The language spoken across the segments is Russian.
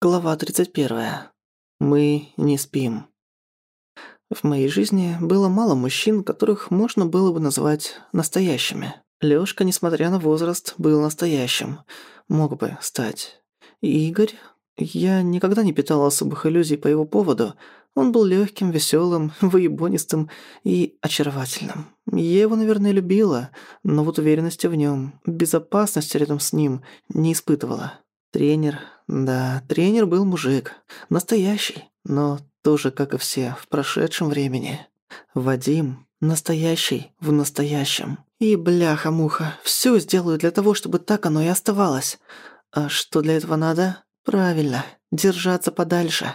Глава 31. Мы не спим. В моей жизни было мало мужчин, которых можно было бы назвать настоящими. Лёшка, несмотря на возраст, был настоящим. Мог бы стать. Игорь... Я никогда не питал особых иллюзий по его поводу. Он был лёгким, весёлым, выебонистым и очаровательным. Я его, наверное, любила, но вот уверенности в нём, безопасности рядом с ним не испытывала. Тренер, да, тренер был мужик. Настоящий, но тоже, как и все, в прошедшем времени. Вадим, настоящий в настоящем. И бляха-муха, всё сделаю для того, чтобы так оно и оставалось. А что для этого надо? Правильно, держаться подальше.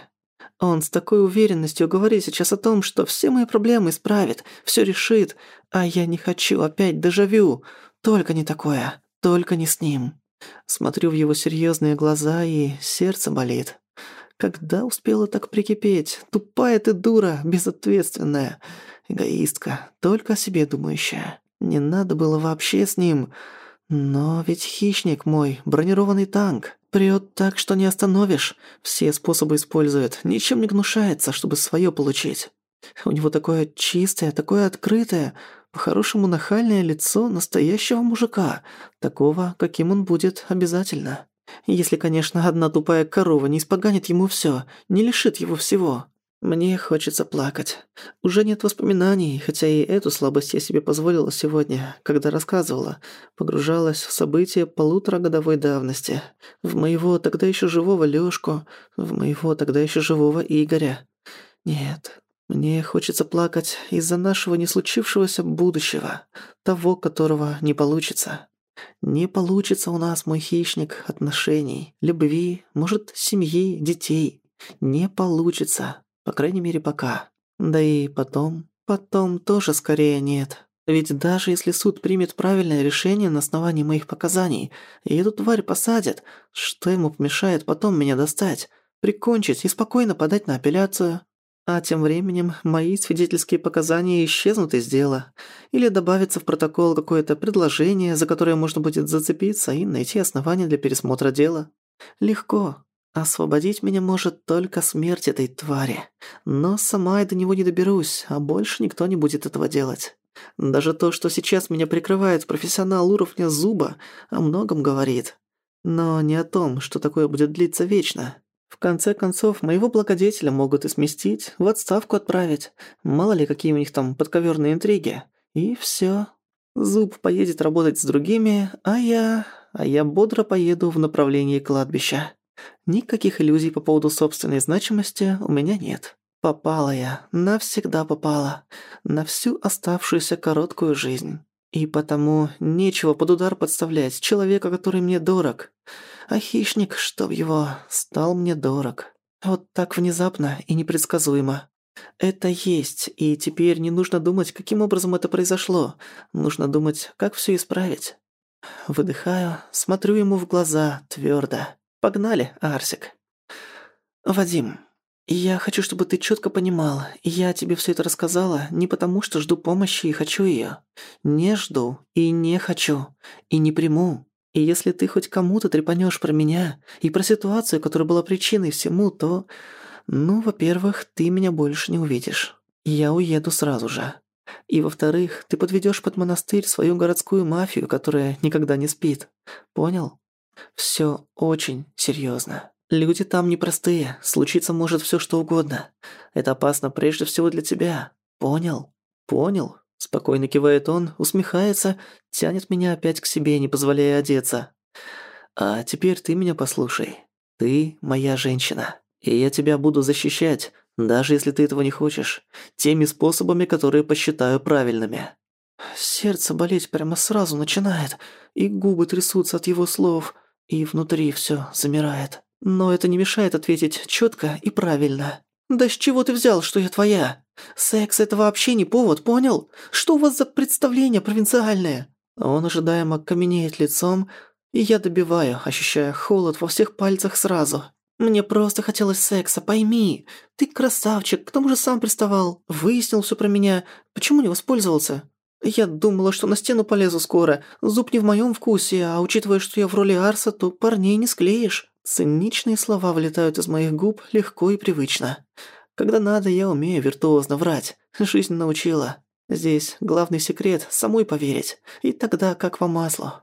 Он с такой уверенностью говорит сейчас о том, что все мои проблемы исправит, всё решит, а я не хочу опять дежавю. Только не такое, только не с ним. Смотрю в его серьезные глаза, и сердце болит. Когда успела так прикипеть? Тупая ты дура, безответственная. Эгоистка, только о себе думающая. Не надо было вообще с ним. Но ведь хищник мой, бронированный танк. Прёт так, что не остановишь. Все способы использует, ничем не гнушается, чтобы своё получить. У него такое чистое, такое открытое, по-хорошему нахальное лицо настоящего мужика, такого, каким он будет обязательно. Если, конечно, одна тупая корова не испоганит ему всё, не лишит его всего. Мне хочется плакать. Уже нет воспоминаний, хотя и эту слабость я себе позволила сегодня, когда рассказывала. Погружалась в события полуторагодовой давности. В моего тогда ещё живого Лёшку, в моего тогда ещё живого Игоря. Нет, мне хочется плакать из-за нашего не случившегося будущего, того, которого не получится. Не получится у нас, мой хищник, отношений, любви, может, семьи, детей. Не получится, по крайней мере, пока. Да и потом, потом тоже скорее нет. Ведь даже если суд примет правильное решение на основании моих показаний, и эту тварь посадят, что ему помешает потом меня достать, прикончить и спокойно подать на апелляцию? А тем временем мои свидетельские показания исчезнут из дела. Или добавится в протокол какое-то предложение, за которое можно будет зацепиться и найти основания для пересмотра дела. Легко. Освободить меня может только смерть этой твари. Но сама я до него не доберусь, а больше никто не будет этого делать. Даже то, что сейчас меня прикрывает профессионал уровня зуба, о многом говорит. Но не о том, что такое будет длиться вечно. В конце концов, моего благодетеля могут и сместить, в отставку отправить. Мало ли, какие у них там подковерные интриги. И все. Зуб поедет работать с другими, а я... А я бодро поеду в направлении кладбища. Никаких иллюзий по поводу собственной значимости у меня нет. Попала я, навсегда попала. На всю оставшуюся короткую жизнь. И потому нечего под удар подставлять человека, который мне дорог. А хищник, чтоб его, стал мне дорог. Вот так внезапно и непредсказуемо. Это есть, и теперь не нужно думать, каким образом это произошло. Нужно думать, как всё исправить. Выдыхаю, смотрю ему в глаза твёрдо. Погнали, Арсик. Вадим, я хочу, чтобы ты чётко понимал, я тебе всё это рассказала не потому, что жду помощи и хочу её. Не жду и не хочу, и не приму. И если ты хоть кому-то трепанешь про меня и про ситуацию, которая была причиной всему, то... Ну, во-первых, ты меня больше не увидишь. Я уеду сразу же. И во-вторых, ты подведешь под монастырь свою городскую мафию, которая никогда не спит. Понял? Все очень серьезно. Люди там непростые, случиться может все что угодно. Это опасно прежде всего для тебя. Понял? Понял? Спокойно кивает он, усмехается, тянет меня опять к себе, не позволяя одеться. А теперь ты меня послушай. Ты моя женщина. И я тебя буду защищать, даже если ты этого не хочешь, теми способами, которые посчитаю правильными. Сердце болеть прямо сразу начинает, и губы трясутся от его слов, и внутри все замирает. Но это не мешает ответить четко и правильно. «Да с чего ты взял, что я твоя? Секс – это вообще не повод, понял? Что у вас за представление провинциальное?» Он ожидаемо каменеет лицом, и я добиваю, ощущая холод во всех пальцах сразу. «Мне просто хотелось секса, пойми. Ты красавчик, к тому же сам приставал. Выяснил все про меня. Почему не воспользовался?» «Я думала, что на стену полезу скоро. Зуб не в моем вкусе, а учитывая, что я в роли Арса, то парней не склеишь». Циничные слова вылетают из моих губ легко и привычно. Когда надо, я умею виртуозно врать. Жизнь научила. Здесь главный секрет – самой поверить. И тогда как по маслу.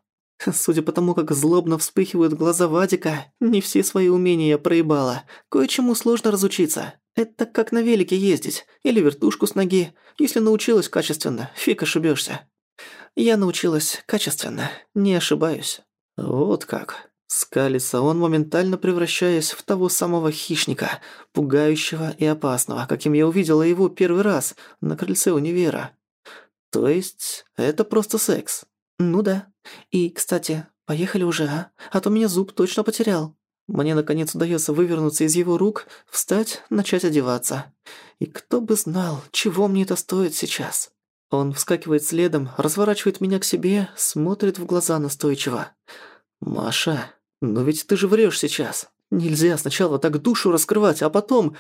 Судя по тому, как злобно вспыхивают глаза Вадика, не все свои умения проебала. Кое-чему сложно разучиться. Это как на велике ездить. Или вертушку с ноги. Если научилась качественно, фиг ошибешься. Я научилась качественно, не ошибаюсь. Вот как. Скалится он, моментально превращаясь в того самого хищника, пугающего и опасного, каким я увидела его первый раз на крыльце универа. То есть, это просто секс. Ну да. И, кстати, поехали уже, а? А то меня зуб точно потерял. Мне, наконец, удается вывернуться из его рук, встать, начать одеваться. И кто бы знал, чего мне это стоит сейчас. Он вскакивает следом, разворачивает меня к себе, смотрит в глаза настойчиво. «Маша, но ведь ты же врёшь сейчас. Нельзя сначала так душу раскрывать, а потом...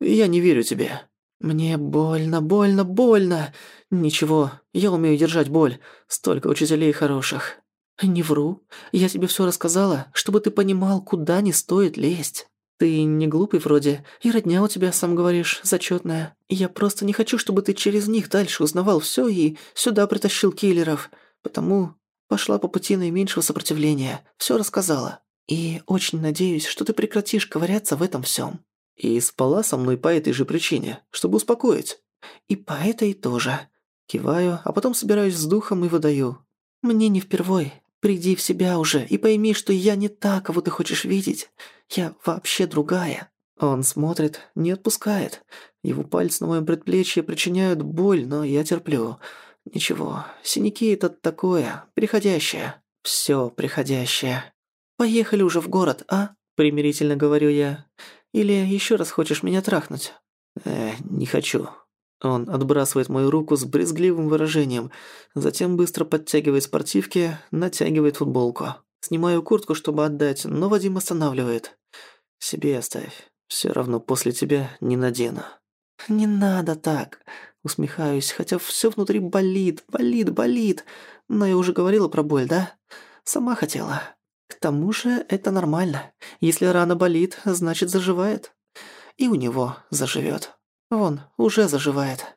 Я не верю тебе». «Мне больно, больно, больно. Ничего, я умею держать боль. Столько учителей хороших». «Не вру. Я тебе всё рассказала, чтобы ты понимал, куда не стоит лезть. Ты не глупый вроде, и родня у тебя, сам говоришь, зачётная. Я просто не хочу, чтобы ты через них дальше узнавал всё и сюда притащил киллеров. Потому пошла по пути наименьшего сопротивления, всё рассказала. И очень надеюсь, что ты прекратишь ковыряться в этом всём. И спала со мной по этой же причине, чтобы успокоить. И по этой тоже. Киваю, а потом собираюсь с духом и выдаю. Мне не впервой. Приди в себя уже и пойми, что я не та, кого ты хочешь видеть. Я вообще другая. Он смотрит, не отпускает. Его пальцы на моем предплечье причиняют боль, но я терплю. Ничего, синяки это такое, приходящее. Всё приходящее. Поехали уже в город, а? Примирительно говорю я. Или ещё раз хочешь меня трахнуть? Э, не хочу. Он отбрасывает мою руку с брезгливым выражением, затем быстро подтягивает спортивки, натягивает футболку. Снимаю куртку, чтобы отдать, но Вадим останавливает. «Себе оставь. Всё равно после тебя не надену». «Не надо так», — усмехаюсь, хотя всё внутри болит, болит, болит. Но я уже говорила про боль, да? Сама хотела. К тому же это нормально. Если рана болит, значит заживает. И у него заживёт. Вон, уже заживает.